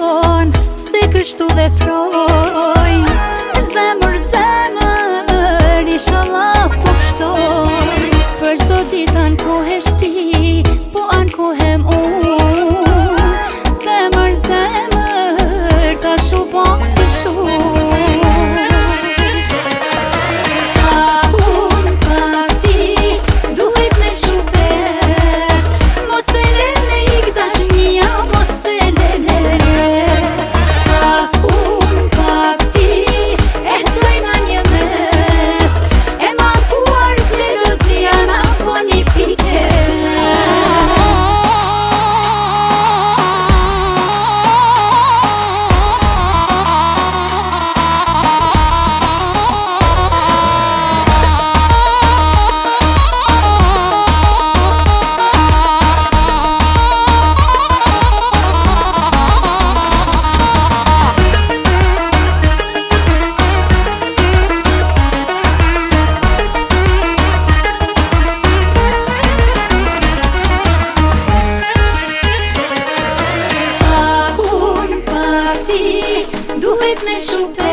ton Pse kështu dhe projnë Zemër, zemër, një shalat të po pështojnë Për shdo ditën ti duhet me shoup